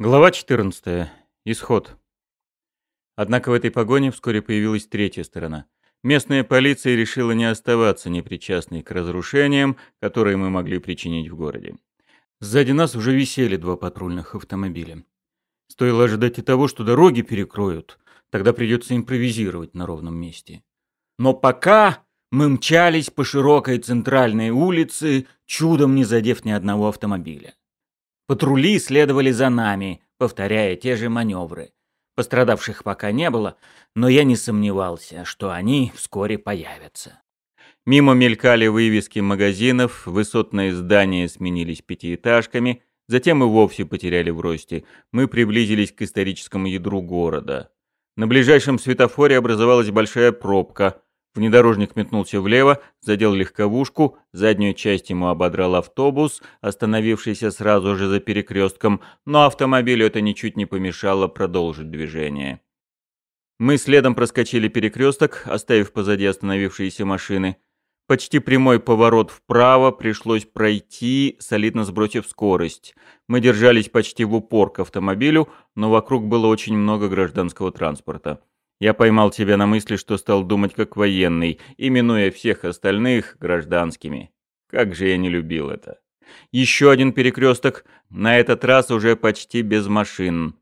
Глава 14. Исход. Однако в этой погоне вскоре появилась третья сторона. Местная полиция решила не оставаться непричастной к разрушениям, которые мы могли причинить в городе. Сзади нас уже висели два патрульных автомобиля. Стоило ожидать и того, что дороги перекроют, тогда придется импровизировать на ровном месте. Но пока мы мчались по широкой центральной улице, чудом не задев ни одного автомобиля. Патрули следовали за нами, повторяя те же маневры. Пострадавших пока не было, но я не сомневался, что они вскоре появятся. Мимо мелькали вывески магазинов, высотные здания сменились пятиэтажками, затем и вовсе потеряли в росте. Мы приблизились к историческому ядру города. На ближайшем светофоре образовалась большая пробка – Внедорожник метнулся влево, задел легковушку, заднюю часть ему ободрал автобус, остановившийся сразу же за перекрестком, но автомобилю это ничуть не помешало продолжить движение. Мы следом проскочили перекресток, оставив позади остановившиеся машины. Почти прямой поворот вправо пришлось пройти, солидно сбросив скорость. Мы держались почти в упор к автомобилю, но вокруг было очень много гражданского транспорта. Я поймал тебя на мысли, что стал думать как военный, именуя всех остальных гражданскими. Как же я не любил это. Еще один перекресток, на этот раз уже почти без машин.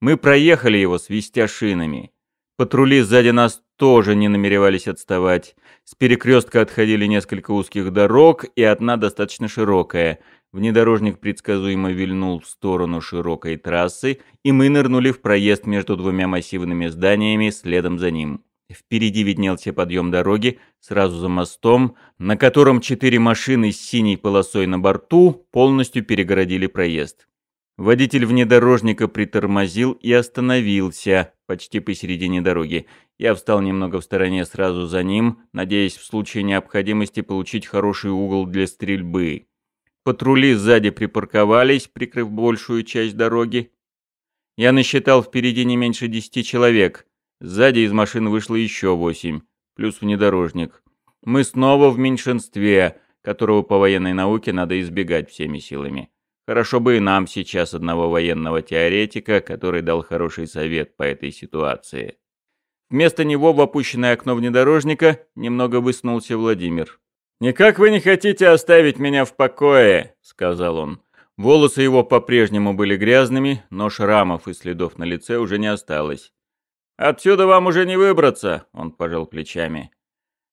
Мы проехали его, свистя шинами. Патрули сзади нас тоже не намеревались отставать. С перекрестка отходили несколько узких дорог и одна достаточно широкая. Внедорожник предсказуемо вильнул в сторону широкой трассы, и мы нырнули в проезд между двумя массивными зданиями следом за ним. Впереди виднелся подъем дороги, сразу за мостом, на котором четыре машины с синей полосой на борту полностью перегородили проезд. Водитель внедорожника притормозил и остановился почти посередине дороги. Я встал немного в стороне сразу за ним, надеясь в случае необходимости получить хороший угол для стрельбы. Патрули сзади припарковались, прикрыв большую часть дороги. Я насчитал впереди не меньше десяти человек. Сзади из машин вышло еще восемь, плюс внедорожник. Мы снова в меньшинстве, которого по военной науке надо избегать всеми силами. Хорошо бы и нам сейчас одного военного теоретика, который дал хороший совет по этой ситуации. Вместо него в опущенное окно внедорожника немного высунулся Владимир. «Никак вы не хотите оставить меня в покое», — сказал он. Волосы его по-прежнему были грязными, но шрамов и следов на лице уже не осталось. «Отсюда вам уже не выбраться», — он пожал плечами.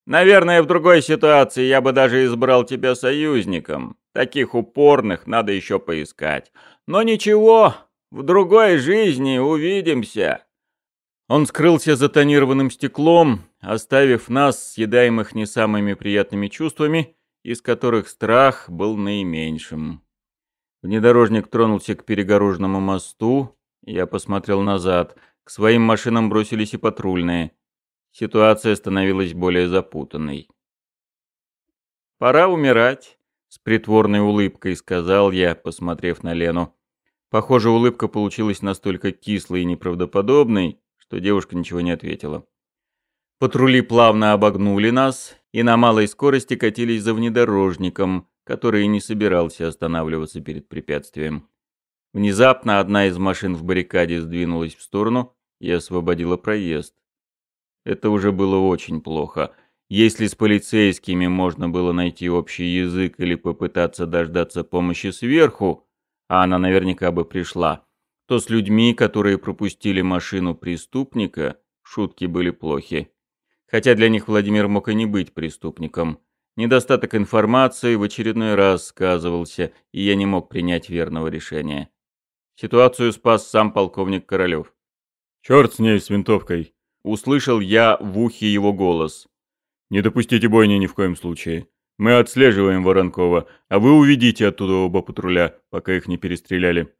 «Наверное, в другой ситуации я бы даже избрал тебя союзником. Таких упорных надо еще поискать. Но ничего, в другой жизни увидимся». Он скрылся за тонированным стеклом, оставив нас, съедаемых не самыми приятными чувствами, из которых страх был наименьшим. Внедорожник тронулся к перегороженному мосту, я посмотрел назад. К своим машинам бросились и патрульные. Ситуация становилась более запутанной. «Пора умирать», — с притворной улыбкой сказал я, посмотрев на Лену. Похоже, улыбка получилась настолько кислой и неправдоподобной, что девушка ничего не ответила. Патрули плавно обогнули нас и на малой скорости катились за внедорожником, который не собирался останавливаться перед препятствием. Внезапно одна из машин в баррикаде сдвинулась в сторону и освободила проезд. Это уже было очень плохо. Если с полицейскими можно было найти общий язык или попытаться дождаться помощи сверху, а она наверняка бы пришла, то с людьми, которые пропустили машину преступника, шутки были плохи. Хотя для них Владимир мог и не быть преступником. Недостаток информации в очередной раз сказывался, и я не мог принять верного решения. Ситуацию спас сам полковник Королёв. «Чёрт с ней, с винтовкой!» Услышал я в ухе его голос. «Не допустите бойни ни в коем случае. Мы отслеживаем Воронкова, а вы уведите оттуда оба патруля, пока их не перестреляли».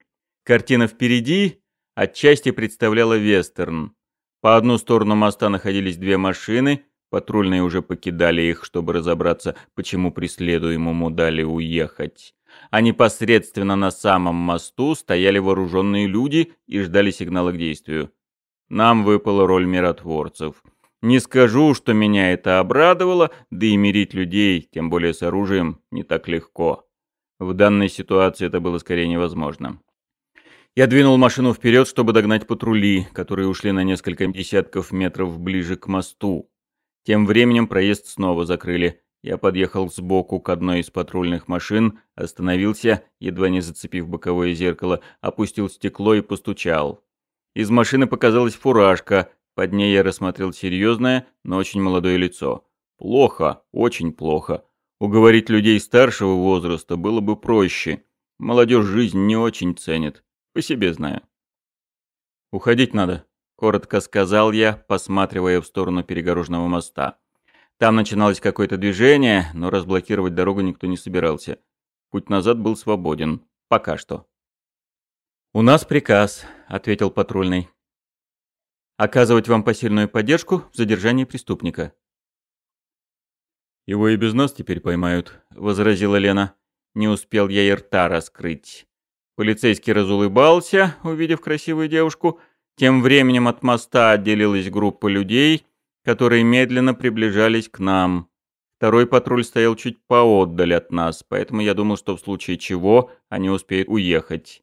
Картина впереди отчасти представляла вестерн. По одну сторону моста находились две машины, патрульные уже покидали их, чтобы разобраться, почему преследуемому дали уехать. А непосредственно на самом мосту стояли вооруженные люди и ждали сигнала к действию. Нам выпала роль миротворцев. Не скажу, что меня это обрадовало, да и мирить людей, тем более с оружием, не так легко. В данной ситуации это было скорее невозможно. Я двинул машину вперед, чтобы догнать патрули, которые ушли на несколько десятков метров ближе к мосту. Тем временем проезд снова закрыли. Я подъехал сбоку к одной из патрульных машин, остановился, едва не зацепив боковое зеркало, опустил стекло и постучал. Из машины показалась фуражка, под ней я рассмотрел серьезное, но очень молодое лицо. Плохо, очень плохо. Уговорить людей старшего возраста было бы проще. Молодежь жизнь не очень ценит. По себе знаю. «Уходить надо», — коротко сказал я, посматривая в сторону перегороженного моста. Там начиналось какое-то движение, но разблокировать дорогу никто не собирался. Путь назад был свободен. Пока что. «У нас приказ», — ответил патрульный. «Оказывать вам посильную поддержку в задержании преступника». «Его и без нас теперь поймают», — возразила Лена. Не успел я и рта раскрыть. Полицейский разулыбался, увидев красивую девушку. Тем временем от моста отделилась группа людей, которые медленно приближались к нам. Второй патруль стоял чуть поотдаль от нас, поэтому я думал, что в случае чего они успеют уехать.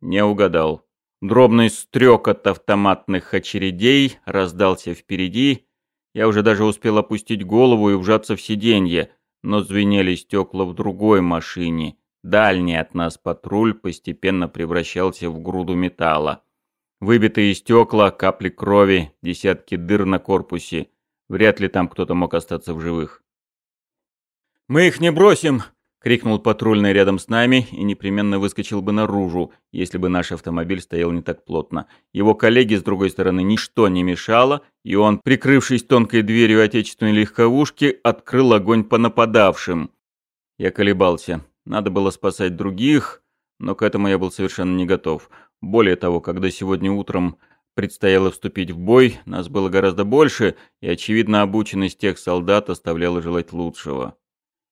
Не угадал. Дробный стрек от автоматных очередей раздался впереди. Я уже даже успел опустить голову и вжаться в сиденье, но звенели стекла в другой машине. Дальний от нас патруль постепенно превращался в груду металла. Выбитые стекла, капли крови, десятки дыр на корпусе. Вряд ли там кто-то мог остаться в живых. «Мы их не бросим!» — крикнул патрульный рядом с нами и непременно выскочил бы наружу, если бы наш автомобиль стоял не так плотно. Его коллеге с другой стороны ничто не мешало, и он, прикрывшись тонкой дверью отечественной легковушки, открыл огонь по нападавшим. Я колебался. Надо было спасать других, но к этому я был совершенно не готов. Более того, когда сегодня утром предстояло вступить в бой, нас было гораздо больше, и, очевидно, обученность тех солдат оставляла желать лучшего.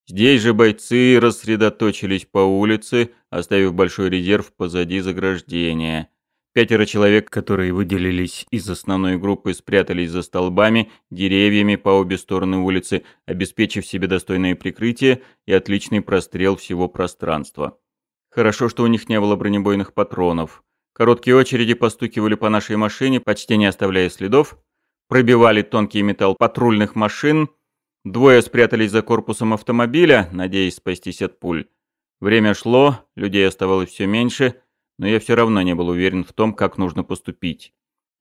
Здесь же бойцы рассредоточились по улице, оставив большой резерв позади заграждения. Пятеро человек, которые выделились из основной группы, спрятались за столбами, деревьями по обе стороны улицы, обеспечив себе достойное прикрытие и отличный прострел всего пространства. Хорошо, что у них не было бронебойных патронов. Короткие очереди постукивали по нашей машине, почти не оставляя следов, пробивали тонкий металл патрульных машин, двое спрятались за корпусом автомобиля, надеясь спастись от пуль. Время шло, людей оставалось все меньше — но я все равно не был уверен в том, как нужно поступить.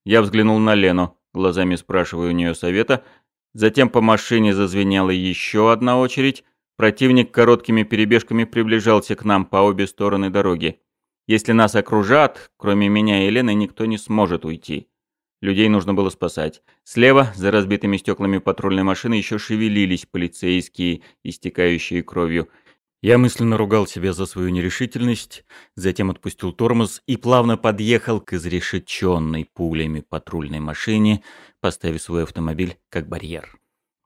Я взглянул на Лену, глазами спрашивая у нее совета, затем по машине зазвенела еще одна очередь, противник короткими перебежками приближался к нам по обе стороны дороги. Если нас окружат, кроме меня и Лены, никто не сможет уйти. Людей нужно было спасать. Слева, за разбитыми стеклами патрульной машины, еще шевелились полицейские, истекающие кровью. Я мысленно ругал себя за свою нерешительность, затем отпустил тормоз и плавно подъехал к изрешеченной пулями патрульной машине, поставив свой автомобиль как барьер.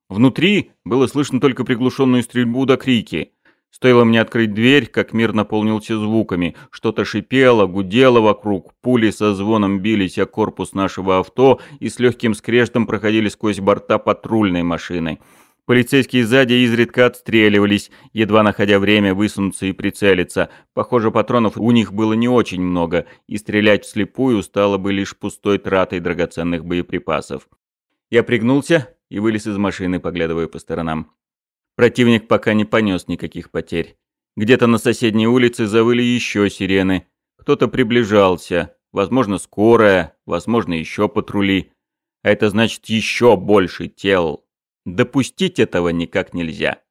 Внутри было слышно только приглушенную стрельбу до крики. Стоило мне открыть дверь, как мир наполнился звуками. Что-то шипело, гудело вокруг, пули со звоном бились о корпус нашего авто и с легким скрежетом проходили сквозь борта патрульной машины. Полицейские сзади изредка отстреливались, едва находя время высунуться и прицелиться. Похоже, патронов у них было не очень много, и стрелять вслепую стало бы лишь пустой тратой драгоценных боеприпасов. Я пригнулся и вылез из машины, поглядывая по сторонам. Противник пока не понес никаких потерь. Где-то на соседней улице завыли еще сирены. Кто-то приближался. Возможно, скорая, возможно, еще патрули. А это значит еще больше тел. Допустить этого никак нельзя.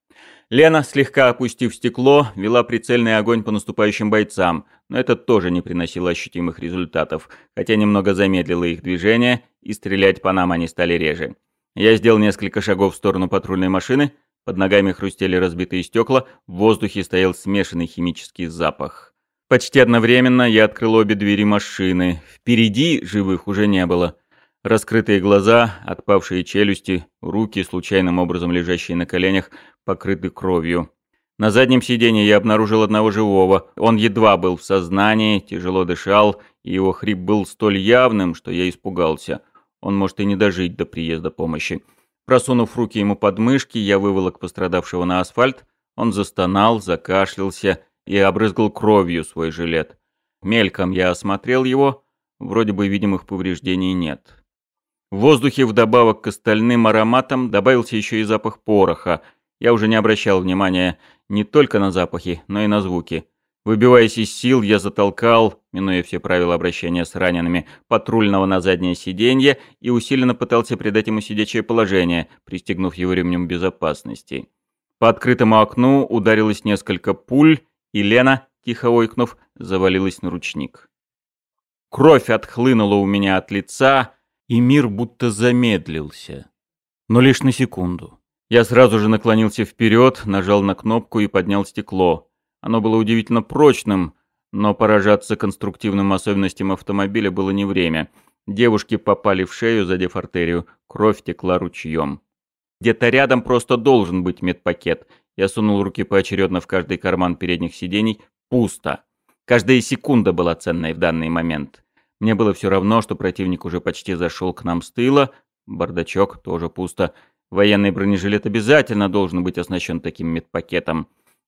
Лена, слегка опустив стекло, вела прицельный огонь по наступающим бойцам, но это тоже не приносило ощутимых результатов, хотя немного замедлило их движение, и стрелять по нам они стали реже. Я сделал несколько шагов в сторону патрульной машины, под ногами хрустели разбитые стекла, в воздухе стоял смешанный химический запах. Почти одновременно я открыл обе двери машины. Впереди живых уже не было. Раскрытые глаза, отпавшие челюсти, руки, случайным образом лежащие на коленях, покрыты кровью. На заднем сиденье я обнаружил одного живого. Он едва был в сознании, тяжело дышал, и его хрип был столь явным, что я испугался. Он может и не дожить до приезда помощи. Просунув руки ему под мышки, я выволок пострадавшего на асфальт. Он застонал, закашлялся и обрызгал кровью свой жилет. Мельком я осмотрел его, вроде бы видимых повреждений нет. В воздухе вдобавок к остальным ароматам добавился еще и запах пороха. Я уже не обращал внимания не только на запахи, но и на звуки. Выбиваясь из сил, я затолкал, минуя все правила обращения с ранеными, патрульного на заднее сиденье и усиленно пытался придать ему сидячее положение, пристегнув его ремнем безопасности. По открытому окну ударилось несколько пуль, и Лена, тихо ойкнув, завалилась на ручник. Кровь отхлынула у меня от лица, и мир будто замедлился. Но лишь на секунду. Я сразу же наклонился вперед, нажал на кнопку и поднял стекло. Оно было удивительно прочным, но поражаться конструктивным особенностям автомобиля было не время. Девушки попали в шею, задев артерию, кровь текла ручьем. Где-то рядом просто должен быть медпакет. Я сунул руки поочередно в каждый карман передних сидений. Пусто. Каждая секунда была ценной в данный момент. Мне было все равно, что противник уже почти зашел к нам с тыла. Бардачок тоже пусто. Военный бронежилет обязательно должен быть оснащен таким медпакетом.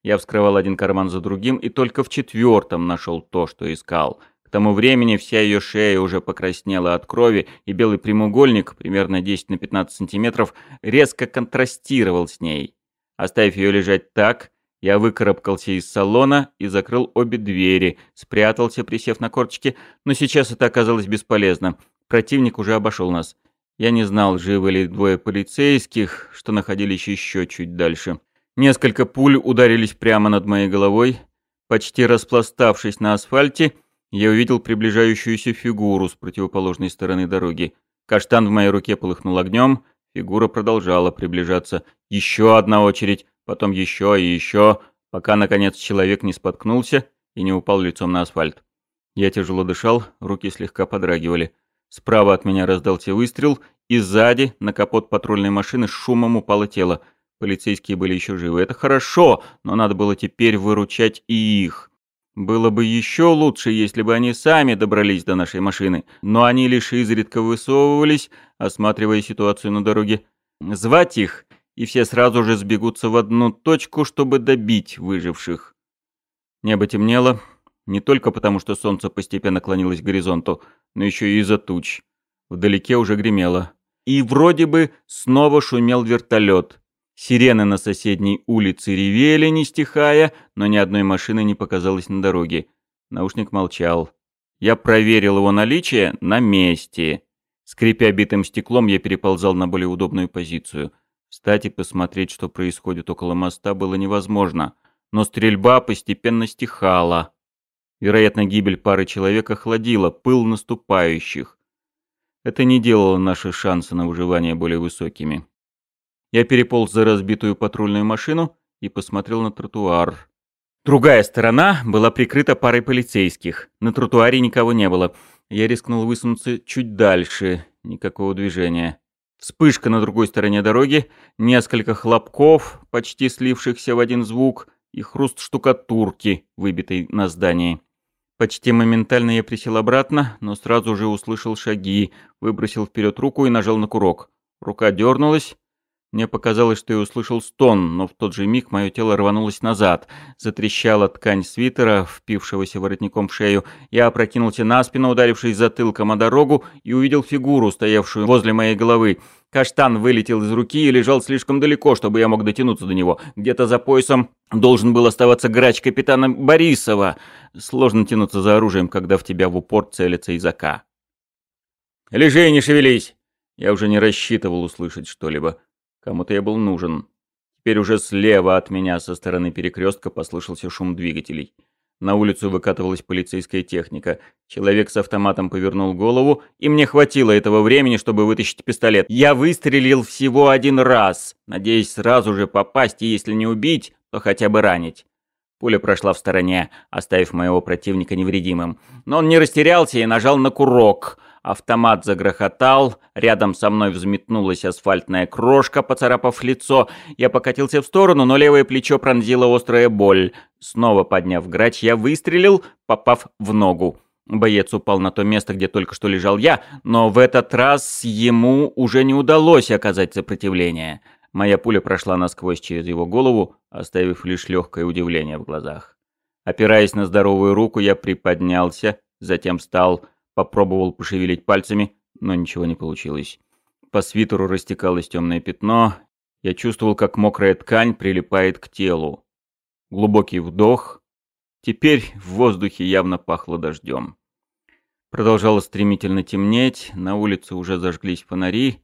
Я вскрывал один карман за другим и только в четвертом нашел то, что искал. К тому времени вся ее шея уже покраснела от крови, и белый прямоугольник, примерно 10 на 15 сантиметров, резко контрастировал с ней. Оставив ее лежать так, я выкарабкался из салона и закрыл обе двери, спрятался, присев на корточки, но сейчас это оказалось бесполезно. Противник уже обошел нас. Я не знал, живы ли двое полицейских, что находились еще чуть дальше. Несколько пуль ударились прямо над моей головой. Почти распластавшись на асфальте, я увидел приближающуюся фигуру с противоположной стороны дороги. Каштан в моей руке полыхнул огнем, фигура продолжала приближаться. Еще одна очередь, потом еще и еще, пока, наконец, человек не споткнулся и не упал лицом на асфальт. Я тяжело дышал, руки слегка подрагивали. Справа от меня раздался выстрел, и сзади, на капот патрульной машины, шумом упало тело — Полицейские были еще живы. Это хорошо, но надо было теперь выручать и их. Было бы еще лучше, если бы они сами добрались до нашей машины, но они лишь изредка высовывались, осматривая ситуацию на дороге. Звать их, и все сразу же сбегутся в одну точку, чтобы добить выживших. Небо темнело, не только потому, что солнце постепенно клонилось к горизонту, но еще и из-за туч. Вдалеке уже гремело. И вроде бы снова шумел вертолет. Сирены на соседней улице ревели, не стихая, но ни одной машины не показалось на дороге. Наушник молчал. Я проверил его наличие на месте. Скрипя битым стеклом, я переползал на более удобную позицию. Встать и посмотреть, что происходит около моста, было невозможно. Но стрельба постепенно стихала. Вероятно, гибель пары человек охладила пыл наступающих. Это не делало наши шансы на выживание более высокими. Я переполз за разбитую патрульную машину и посмотрел на тротуар. Другая сторона была прикрыта парой полицейских. На тротуаре никого не было. Я рискнул высунуться чуть дальше. Никакого движения. Вспышка на другой стороне дороги, несколько хлопков, почти слившихся в один звук, и хруст штукатурки, выбитой на здании. Почти моментально я присел обратно, но сразу же услышал шаги, выбросил вперед руку и нажал на курок. Рука дернулась, мне показалось, что я услышал стон, но в тот же миг мое тело рванулось назад. Затрещала ткань свитера, впившегося воротником в шею. Я опрокинулся на спину, ударившись затылком о дорогу, и увидел фигуру, стоявшую возле моей головы. Каштан вылетел из руки и лежал слишком далеко, чтобы я мог дотянуться до него. Где-то за поясом должен был оставаться грач капитана Борисова. Сложно тянуться за оружием, когда в тебя в упор целится языка. «Лежи и не шевелись!» Я уже не рассчитывал услышать что-либо. Кому-то я был нужен. Теперь уже слева от меня со стороны перекрестка послышался шум двигателей. На улицу выкатывалась полицейская техника. Человек с автоматом повернул голову, и мне хватило этого времени, чтобы вытащить пистолет. Я выстрелил всего один раз, надеясь сразу же попасть, и если не убить, то хотя бы ранить. Пуля прошла в стороне, оставив моего противника невредимым. Но он не растерялся и нажал на курок — Автомат загрохотал, рядом со мной взметнулась асфальтная крошка, поцарапав лицо. Я покатился в сторону, но левое плечо пронзила острая боль. Снова подняв грач, я выстрелил, попав в ногу. Боец упал на то место, где только что лежал я, но в этот раз ему уже не удалось оказать сопротивление. Моя пуля прошла насквозь через его голову, оставив лишь легкое удивление в глазах. Опираясь на здоровую руку, я приподнялся, затем встал, попробовал пошевелить пальцами, но ничего не получилось. По свитеру растекалось темное пятно, я чувствовал, как мокрая ткань прилипает к телу. Глубокий вдох. Теперь в воздухе явно пахло дождем. Продолжало стремительно темнеть, на улице уже зажглись фонари.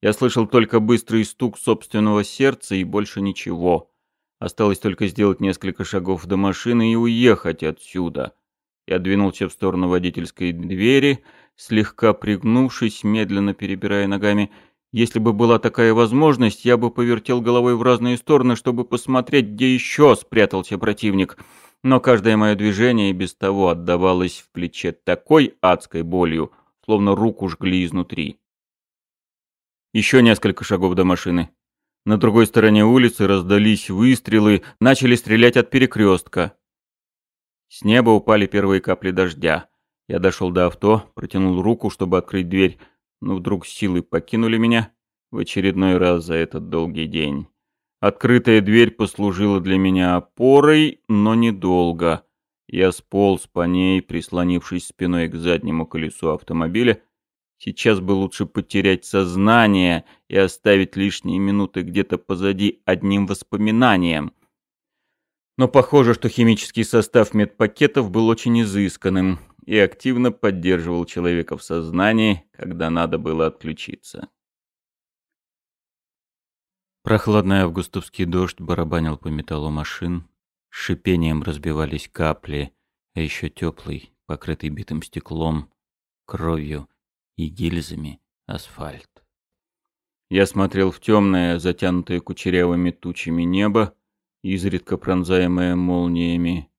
Я слышал только быстрый стук собственного сердца и больше ничего. Осталось только сделать несколько шагов до машины и уехать отсюда. Я двинулся в сторону водительской двери, слегка пригнувшись, медленно перебирая ногами, если бы была такая возможность, я бы повертел головой в разные стороны, чтобы посмотреть, где еще спрятался противник. Но каждое мое движение и без того отдавалось в плече такой адской болью, словно руку жгли изнутри. Еще несколько шагов до машины. На другой стороне улицы раздались выстрелы, начали стрелять от перекрестка. С неба упали первые капли дождя. Я дошел до авто, протянул руку, чтобы открыть дверь, но вдруг силы покинули меня в очередной раз за этот долгий день. Открытая дверь послужила для меня опорой, но недолго. Я сполз по ней, прислонившись спиной к заднему колесу автомобиля. Сейчас бы лучше потерять сознание и оставить лишние минуты где-то позади одним воспоминанием. Но похоже, что химический состав медпакетов был очень изысканным и активно поддерживал человека в сознании, когда надо было отключиться. Прохладный августовский дождь барабанил по металлу машин, с шипением разбивались капли, а еще теплый, покрытый битым стеклом, кровью и гильзами асфальт. Я смотрел в темное, затянутое кучерявыми тучами небо, изредка пронзаемое молниями,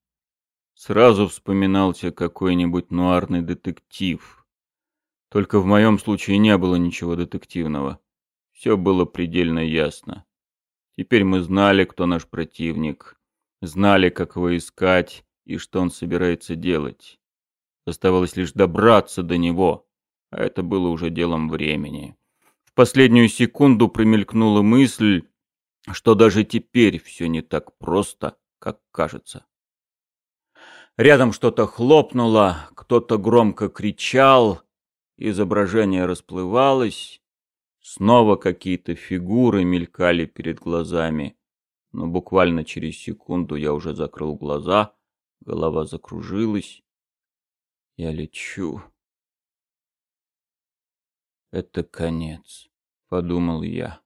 Сразу вспоминался какой-нибудь нуарный детектив. Только в моем случае не было ничего детективного. Все было предельно ясно. Теперь мы знали, кто наш противник, знали, как его искать и что он собирается делать. Оставалось лишь добраться до него, а это было уже делом времени. В последнюю секунду промелькнула мысль, что даже теперь все не так просто, как кажется. Рядом что-то хлопнуло, кто-то громко кричал, изображение расплывалось, снова какие-то фигуры мелькали перед глазами, но буквально через секунду я уже закрыл глаза, голова закружилась. Я лечу. Это конец, подумал я.